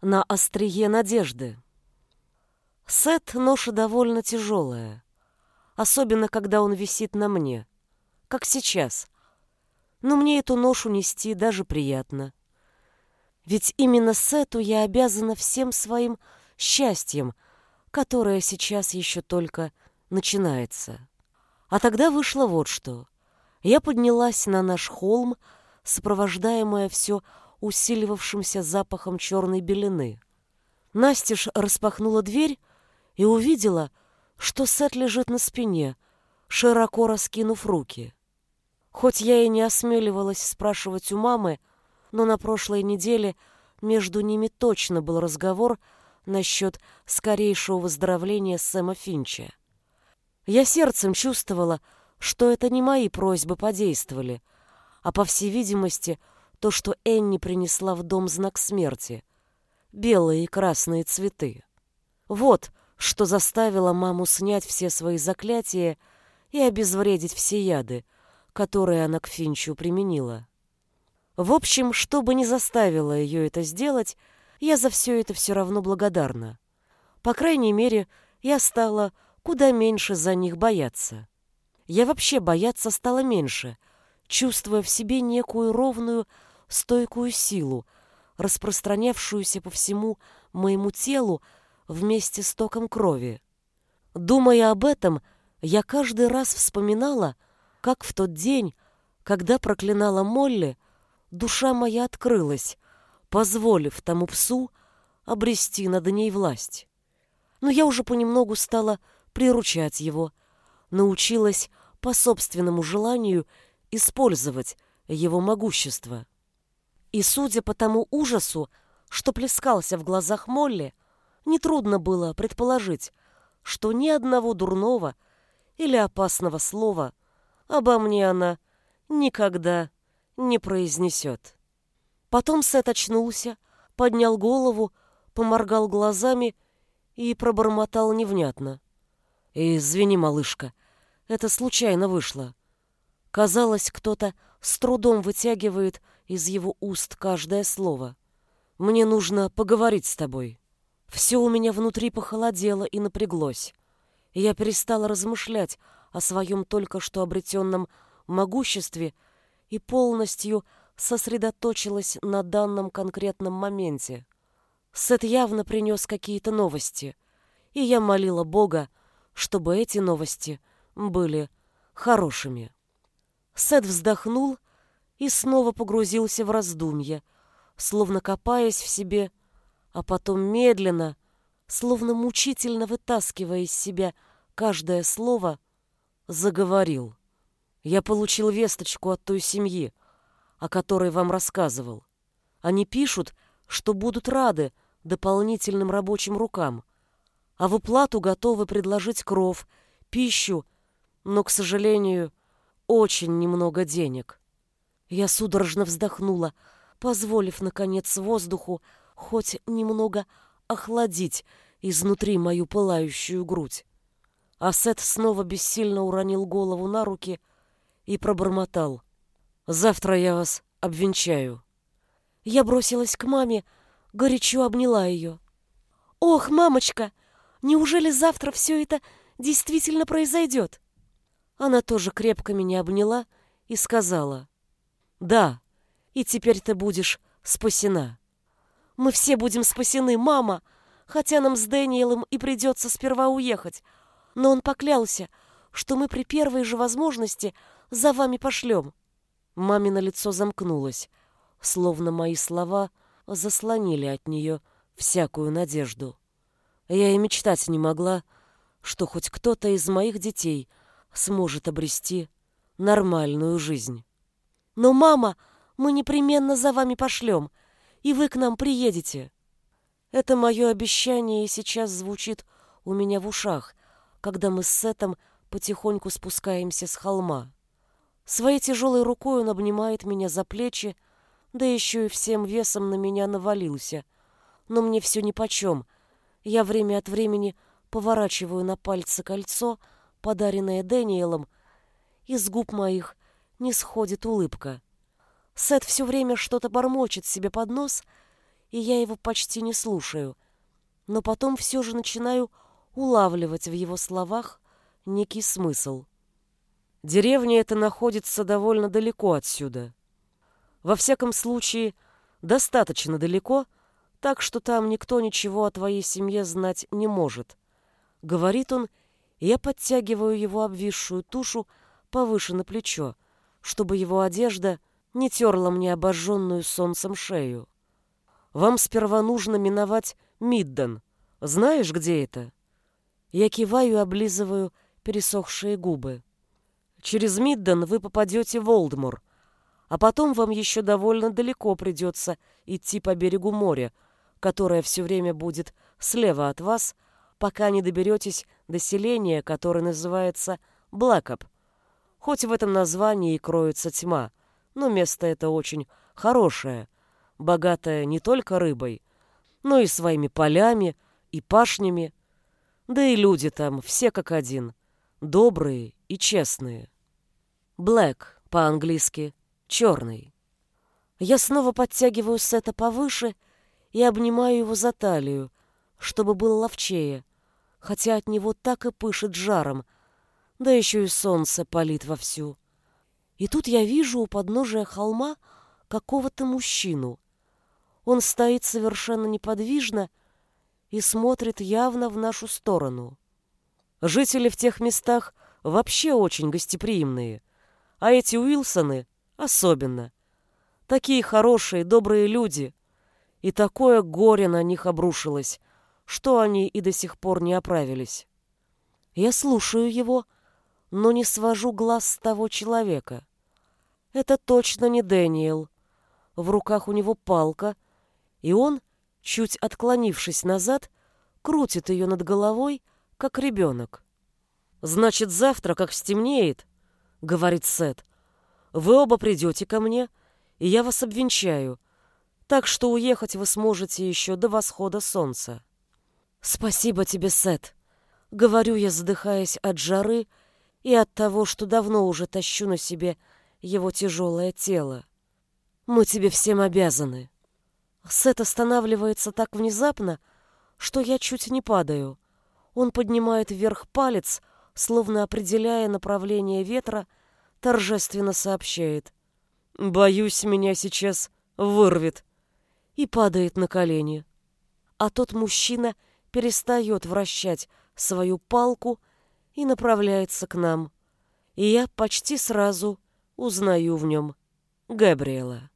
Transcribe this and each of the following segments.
на острие надежды. Сет ноша довольно тяжелая, особенно когда он висит на мне, как сейчас. Но мне эту ношу нести даже приятно. Ведь именно Сету я обязана всем своим счастьем, которое сейчас еще только начинается. А тогда вышло вот что. Я поднялась на наш холм, сопровождаемая все усиливавшимся запахом черной белины. Настеж распахнула дверь и увидела, что Сет лежит на спине, широко раскинув руки. Хоть я и не осмеливалась спрашивать у мамы, но на прошлой неделе между ними точно был разговор насчет скорейшего выздоровления Сэма Финча. Я сердцем чувствовала, что это не мои просьбы подействовали, а, по всей видимости, то, что Энни принесла в дом знак смерти — белые и красные цветы. Вот что заставило маму снять все свои заклятия и обезвредить все яды, которые она к Финчу применила. В общем, что бы ни заставило ее это сделать, я за все это все равно благодарна. По крайней мере, я стала куда меньше за них бояться. Я вообще бояться стала меньше, чувствуя в себе некую ровную, стойкую силу, распространявшуюся по всему моему телу вместе с током крови. Думая об этом, я каждый раз вспоминала, как в тот день, когда проклинала Молли, душа моя открылась, позволив тому псу обрести над ней власть. Но я уже понемногу стала приручать его, научилась по собственному желанию использовать его могущество. И судя по тому ужасу, что плескался в глазах Молли, нетрудно было предположить, что ни одного дурного или опасного слова обо мне она никогда не произнесет. Потом Сет очнулся, поднял голову, поморгал глазами и пробормотал невнятно. «Извини, малышка, это случайно вышло». Казалось, кто-то с трудом вытягивает из его уст каждое слово. «Мне нужно поговорить с тобой». Все у меня внутри похолодело и напряглось. Я перестала размышлять о своем только что обретенном могуществе и полностью сосредоточилась на данном конкретном моменте. Сет явно принес какие-то новости, и я молила Бога, чтобы эти новости были хорошими. Сет вздохнул и снова погрузился в раздумья, словно копаясь в себе, а потом медленно, словно мучительно вытаскивая из себя каждое слово, заговорил. Я получил весточку от той семьи, о которой вам рассказывал. Они пишут, что будут рады дополнительным рабочим рукам, а в уплату готовы предложить кров, пищу, но, к сожалению, очень немного денег. Я судорожно вздохнула, позволив, наконец, воздуху хоть немного охладить изнутри мою пылающую грудь. Асет снова бессильно уронил голову на руки и пробормотал. «Завтра я вас обвенчаю». Я бросилась к маме, горячо обняла ее. «Ох, мамочка, неужели завтра все это действительно произойдет?» Она тоже крепко меня обняла и сказала. «Да, и теперь ты будешь спасена». «Мы все будем спасены, мама, хотя нам с Дэниелом и придется сперва уехать, но он поклялся, что мы при первой же возможности за вами пошлем». Мамино лицо замкнулось, словно мои слова заслонили от нее всякую надежду. Я и мечтать не могла, что хоть кто-то из моих детей сможет обрести нормальную жизнь. «Но, мама, мы непременно за вами пошлем, и вы к нам приедете». Это мое обещание сейчас звучит у меня в ушах, когда мы с Сетом потихоньку спускаемся с холма. Своей тяжелой рукой он обнимает меня за плечи, да еще и всем весом на меня навалился. Но мне все нипочем. Я время от времени поворачиваю на пальцы кольцо, подаренное Дэниелом, и с губ моих не сходит улыбка. Сет все время что-то бормочет себе под нос, и я его почти не слушаю, но потом все же начинаю улавливать в его словах некий смысл. Деревня эта находится довольно далеко отсюда. Во всяком случае, достаточно далеко, так что там никто ничего о твоей семье знать не может. Говорит он, и я подтягиваю его обвисшую тушу повыше на плечо, чтобы его одежда не терла мне обожженную солнцем шею. Вам сперва нужно миновать Мидден. Знаешь, где это? Я киваю и облизываю пересохшие губы. Через Мидден вы попадете в Олдмур, а потом вам еще довольно далеко придется идти по берегу моря, которое все время будет слева от вас, пока не доберетесь до селения, которое называется Блэкоп. Хоть в этом названии и кроется тьма, но место это очень хорошее, богатое не только рыбой, но и своими полями и пашнями, да и люди там все как один, добрые и честные. Блэк по-английски черный. Я снова подтягиваю Сета повыше и обнимаю его за талию, чтобы был ловчее, хотя от него так и пышет жаром, да еще и солнце палит вовсю. И тут я вижу у подножия холма какого-то мужчину. Он стоит совершенно неподвижно и смотрит явно в нашу сторону. Жители в тех местах вообще очень гостеприимные, а эти Уилсоны особенно. Такие хорошие, добрые люди. И такое горе на них обрушилось, что они и до сих пор не оправились. Я слушаю его, но не свожу глаз с того человека. Это точно не Дэниел. В руках у него палка, и он, чуть отклонившись назад, крутит ее над головой, как ребенок. «Значит, завтра, как стемнеет, — говорит Сет, — вы оба придете ко мне, и я вас обвенчаю, так что уехать вы сможете еще до восхода солнца». «Спасибо тебе, Сет», — говорю я, задыхаясь от жары и от того, что давно уже тащу на себе его тяжелое тело. «Мы тебе всем обязаны». Сет останавливается так внезапно, что я чуть не падаю. Он поднимает вверх палец, словно определяя направление ветра, торжественно сообщает. «Боюсь, меня сейчас вырвет» и падает на колени. А тот мужчина перестает вращать свою палку и направляется к нам. И я почти сразу узнаю в нем Габриэла.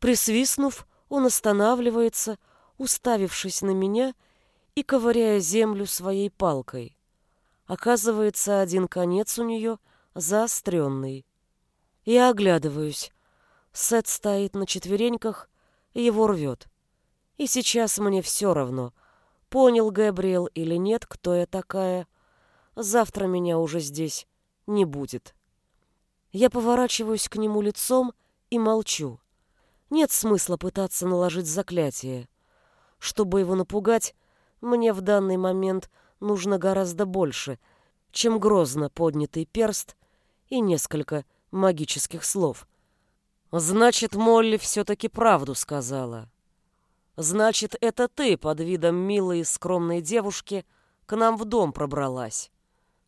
Присвистнув, он останавливается, уставившись на меня и ковыряя землю своей палкой. Оказывается, один конец у нее заостренный. Я оглядываюсь. Сет стоит на четвереньках, его рвет. И сейчас мне все равно, понял Габриэл или нет, кто я такая. Завтра меня уже здесь не будет. Я поворачиваюсь к нему лицом и молчу. Нет смысла пытаться наложить заклятие. Чтобы его напугать, мне в данный момент нужно гораздо больше, чем грозно поднятый перст и несколько магических слов. Значит, Молли все-таки правду сказала. Значит, это ты под видом милой и скромной девушки к нам в дом пробралась.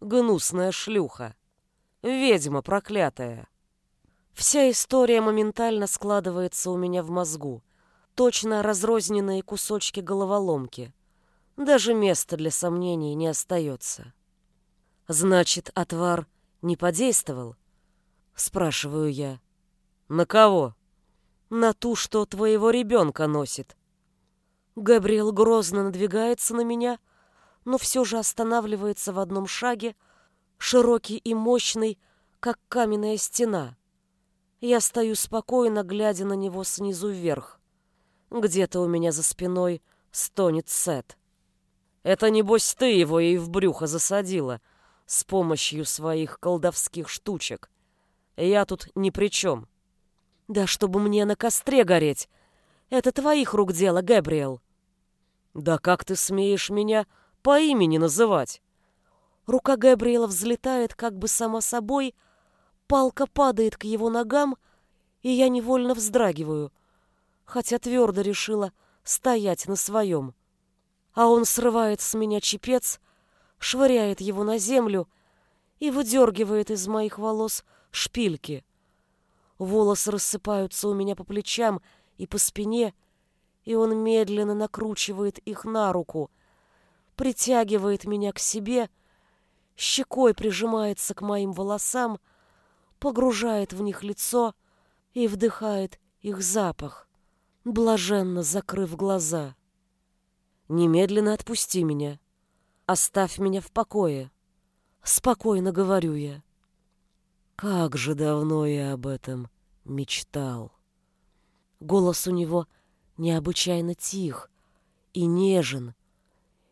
Гнусная шлюха. Ведьма проклятая. Вся история моментально складывается у меня в мозгу. Точно разрозненные кусочки головоломки. Даже места для сомнений не остается. Значит, отвар не подействовал? Спрашиваю я. На кого? На ту, что твоего ребенка носит. Габриэл грозно надвигается на меня, но все же останавливается в одном шаге, широкий и мощный, как каменная стена. Я стою спокойно, глядя на него снизу вверх. Где-то у меня за спиной стонет Сет. Это, небось, ты его ей в брюхо засадила с помощью своих колдовских штучек. Я тут ни при чем. Да чтобы мне на костре гореть. Это твоих рук дело, Габриэл. Да как ты смеешь меня по имени называть? Рука Габриэла взлетает как бы сама собой, палка падает к его ногам, и я невольно вздрагиваю, хотя твердо решила — стоять на своем. А он срывает с меня чепец, швыряет его на землю и выдергивает из моих волос шпильки. Волосы рассыпаются у меня по плечам и по спине, и он медленно накручивает их на руку, притягивает меня к себе, щекой прижимается к моим волосам, погружает в них лицо и вдыхает их запах, блаженно закрыв глаза. «Немедленно отпусти меня. Оставь меня в покое. Спокойно говорю я. Как же давно я об этом мечтал. Голос у него необычайно тих и нежен.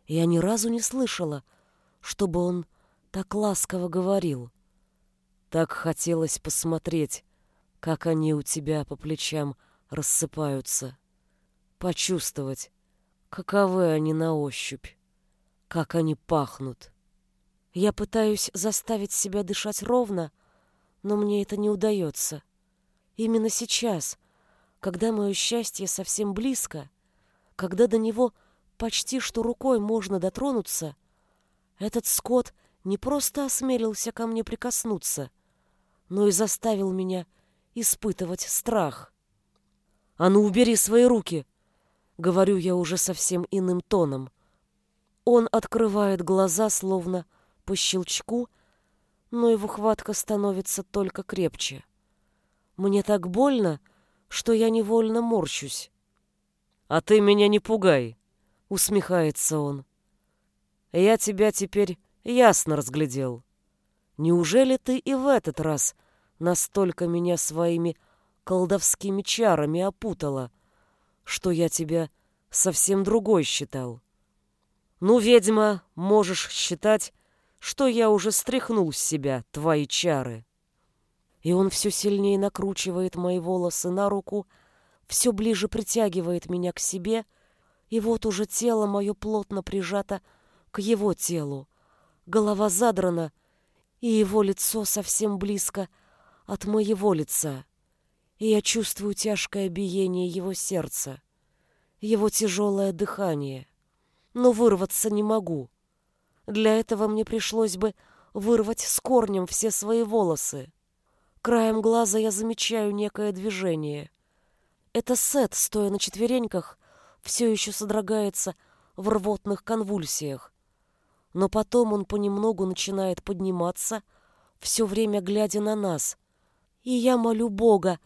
Я ни разу не слышала, чтобы он так ласково говорил. Так хотелось посмотреть, как они у тебя по плечам рассыпаются. Почувствовать, каковы они на ощупь, как они пахнут. Я пытаюсь заставить себя дышать ровно, но мне это не удается. Именно сейчас, когда мое счастье совсем близко, когда до него почти что рукой можно дотронуться, этот скот не просто осмелился ко мне прикоснуться, но и заставил меня испытывать страх. «А ну, убери свои руки!» — говорю я уже совсем иным тоном. Он открывает глаза, словно по щелчку, но его хватка становится только крепче. Мне так больно, что я невольно морщусь. «А ты меня не пугай», — усмехается он. «Я тебя теперь ясно разглядел. Неужели ты и в этот раз настолько меня своими колдовскими чарами опутала, что я тебя совсем другой считал? Ну, ведьма, можешь считать, что я уже стряхнул с себя твои чары. И он все сильнее накручивает мои волосы на руку, все ближе притягивает меня к себе, и вот уже тело мое плотно прижато к его телу, голова задрана, и его лицо совсем близко от моего лица. И я чувствую тяжкое биение его сердца, его тяжелое дыхание. Но вырваться не могу. Для этого мне пришлось бы вырвать с корнем все свои волосы. Краем глаза я замечаю некое движение. Это Сет, стоя на четвереньках, все еще содрогается в рвотных конвульсиях. Но потом он понемногу начинает подниматься, все время глядя на нас. И я молю Бога,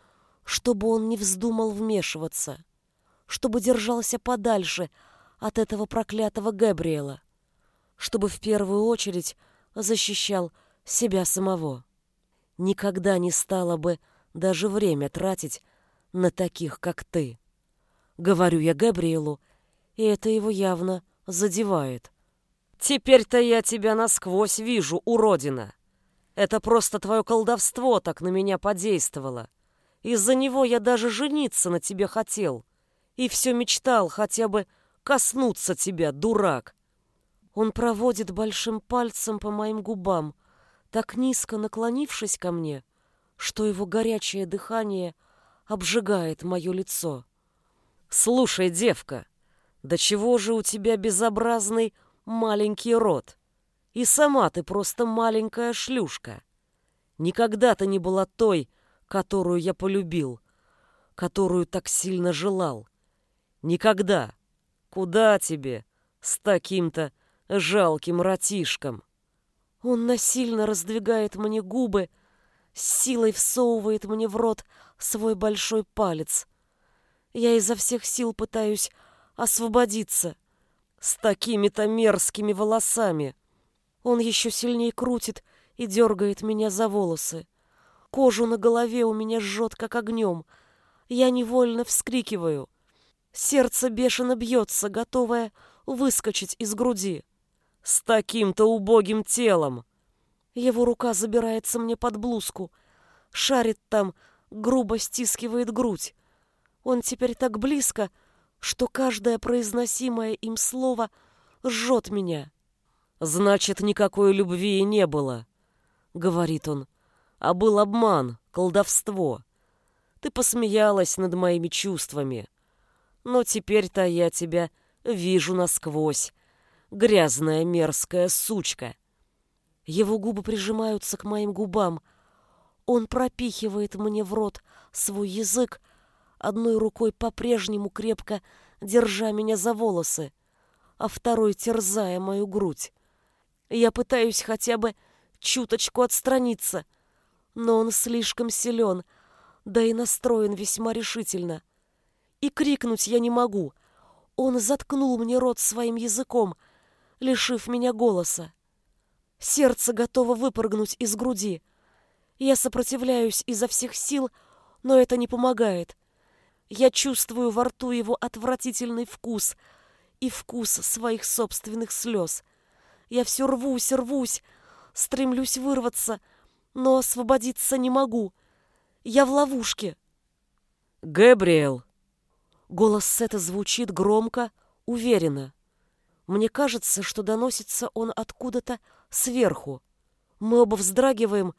чтобы он не вздумал вмешиваться, чтобы держался подальше от этого проклятого Габриэла чтобы в первую очередь защищал себя самого. Никогда не стало бы даже время тратить на таких, как ты. Говорю я Габриэлу, и это его явно задевает. Теперь-то я тебя насквозь вижу, уродина. Это просто твое колдовство так на меня подействовало. Из-за него я даже жениться на тебе хотел. И все мечтал хотя бы коснуться тебя, дурак. Он проводит большим пальцем по моим губам, так низко наклонившись ко мне, что его горячее дыхание обжигает мое лицо. «Слушай, девка, да чего же у тебя безобразный маленький рот? И сама ты просто маленькая шлюшка. Никогда ты не была той, которую я полюбил, которую так сильно желал. Никогда. Куда тебе с таким-то жалким ратишком. Он насильно раздвигает мне губы, с силой всовывает мне в рот свой большой палец. Я изо всех сил пытаюсь освободиться с такими-то мерзкими волосами. Он еще сильнее крутит и дергает меня за волосы. Кожу на голове у меня жжет, как огнем. Я невольно вскрикиваю. Сердце бешено бьется, готовое выскочить из груди. С таким-то убогим телом. Его рука забирается мне под блузку, шарит там, грубо стискивает грудь. Он теперь так близко, что каждое произносимое им слово жжет меня. «Значит, никакой любви и не было», — говорит он, — «а был обман, колдовство. Ты посмеялась над моими чувствами. Но теперь-то я тебя вижу насквозь, грязная мерзкая сучка. Его губы прижимаются к моим губам. Он пропихивает мне в рот свой язык, одной рукой по-прежнему крепко держа меня за волосы, а второй терзая мою грудь. Я пытаюсь хотя бы чуточку отстраниться, но он слишком силен, да и настроен весьма решительно. И крикнуть я не могу. Он заткнул мне рот своим языком, лишив меня голоса. Сердце готово выпрыгнуть из груди. Я сопротивляюсь изо всех сил, но это не помогает. Я чувствую во рту его отвратительный вкус и вкус своих собственных слез. Я все рвусь, рвусь, стремлюсь вырваться, но освободиться не могу. Я в ловушке. «Гэбриэл!» Голос Сета звучит громко, уверенно. Мне кажется, что доносится он откуда-то сверху. Мы оба вздрагиваем,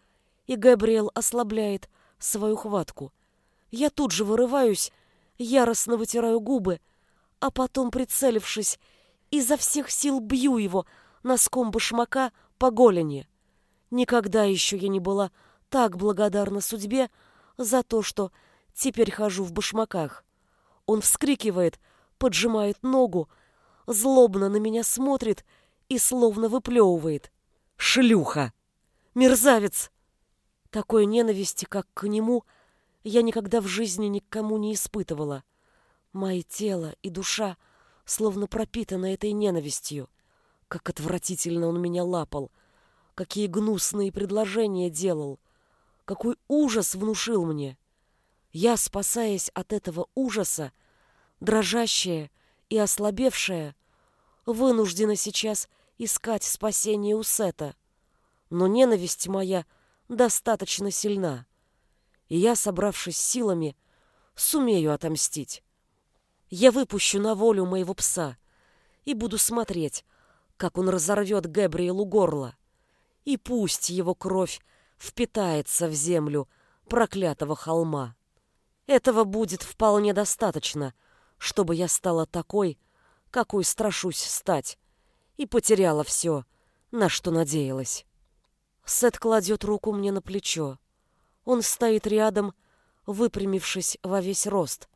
и Габриэл ослабляет свою хватку. Я тут же вырываюсь, яростно вытираю губы, а потом, прицелившись, изо всех сил бью его носком башмака по голени. Никогда еще я не была так благодарна судьбе за то, что теперь хожу в башмаках. Он вскрикивает, поджимает ногу, злобно на меня смотрит и словно выплевывает. «Шлюха! Мерзавец!» Такой ненависти, как к нему, я никогда в жизни никому не испытывала. Мои тело и душа словно пропитаны этой ненавистью. Как отвратительно он меня лапал, какие гнусные предложения делал, какой ужас внушил мне. Я, спасаясь от этого ужаса, дрожащая и ослабевшая, вынуждена сейчас искать спасение у Сета. Но ненависть моя достаточно сильна, и я, собравшись силами, сумею отомстить. Я выпущу на волю моего пса и буду смотреть, как он разорвет Гэбриэлу горло, и пусть его кровь впитается в землю проклятого холма. Этого будет вполне достаточно, чтобы я стала такой, какой страшусь стать, и потеряла все, на что надеялась. Сет кладет руку мне на плечо. Он стоит рядом, выпрямившись во весь рост,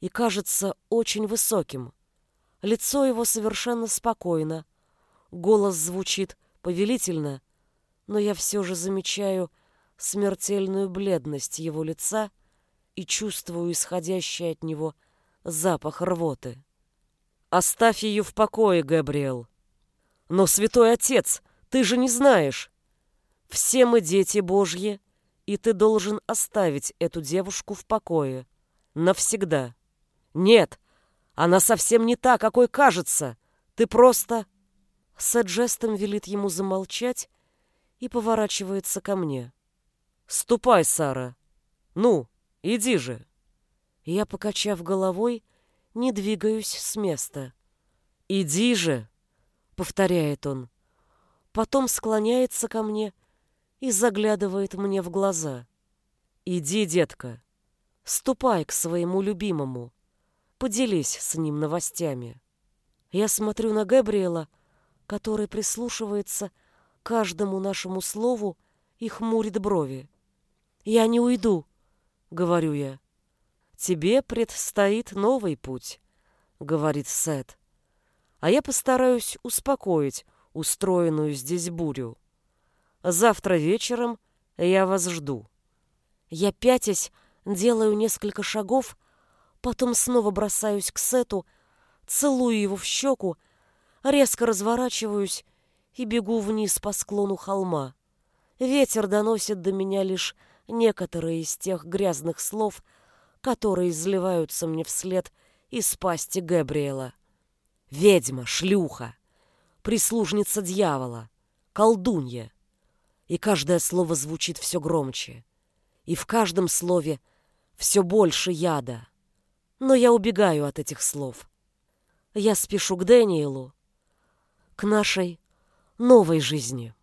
и кажется очень высоким. Лицо его совершенно спокойно, голос звучит повелительно, но я все же замечаю смертельную бледность его лица и чувствую исходящий от него запах рвоты. «Оставь ее в покое, Габриэл!» «Но, святой отец, ты же не знаешь!» «Все мы дети Божьи, и ты должен оставить эту девушку в покое. Навсегда!» «Нет, она совсем не та, какой кажется! Ты просто...» Сет жестом велит ему замолчать и поворачивается ко мне. «Ступай, Сара! Ну, иди же!» Я, покачав головой, не двигаюсь с места. «Иди же!» — повторяет он. Потом склоняется ко мне и заглядывает мне в глаза. «Иди, детка, ступай к своему любимому, поделись с ним новостями». Я смотрю на Габриэла, который прислушивается каждому нашему слову и хмурит брови. «Я не уйду», — говорю я. «Тебе предстоит новый путь», — говорит Сет. «А я постараюсь успокоить устроенную здесь бурю. Завтра вечером я вас жду». Я пятясь, делаю несколько шагов, потом снова бросаюсь к Сету, целую его в щеку, резко разворачиваюсь и бегу вниз по склону холма. Ветер доносит до меня лишь некоторые из тех грязных слов, которые изливаются мне вслед из пасти Габриэла. Ведьма, шлюха, прислужница дьявола, колдунья. И каждое слово звучит все громче. И в каждом слове все больше яда. Но я убегаю от этих слов. Я спешу к Дэниелу, к нашей новой жизни.